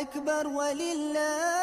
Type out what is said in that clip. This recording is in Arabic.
أكبر ولله